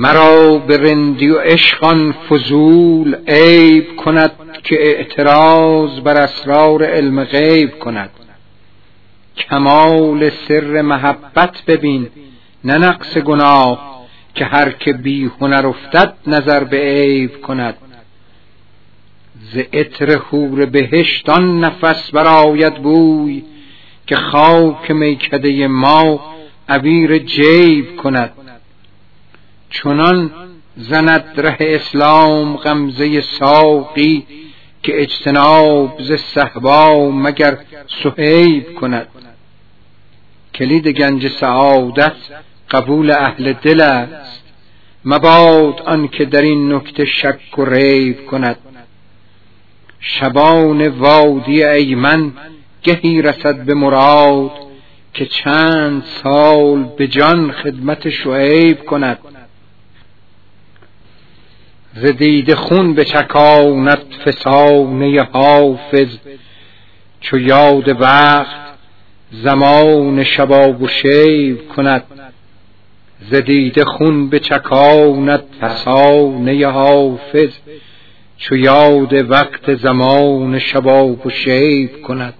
مرا به رندی و عشقان فضول عیب کند که اعتراض بر اسرار علم غیب کند. کمال سر محبت ببین نه نقص گناه که هر که بی هنر افتد نظر به عیب کند. ز عطر حور بهشتان نفس براید بوی که خاک میکده ما عبیر جیب کند. چنان زند ره اسلام غمزه ساقی که اجتناب ز صحبا مگر سهیب کند. کلید گنج سعادت قبول اهل دل است. مباد آن که در این نکته شک و ریب کند. شبان وادی ایمن گهی رسد به مراد که چند سال به جان خدمت شعیب کند. ز دیده خون به چکاند فسانه حافظ چو یاد وقت زمان شباب و شیب کند. ز دیده خون به چکاند فسانه حافظ چو یاد وقت زمان شباب و شیب کند.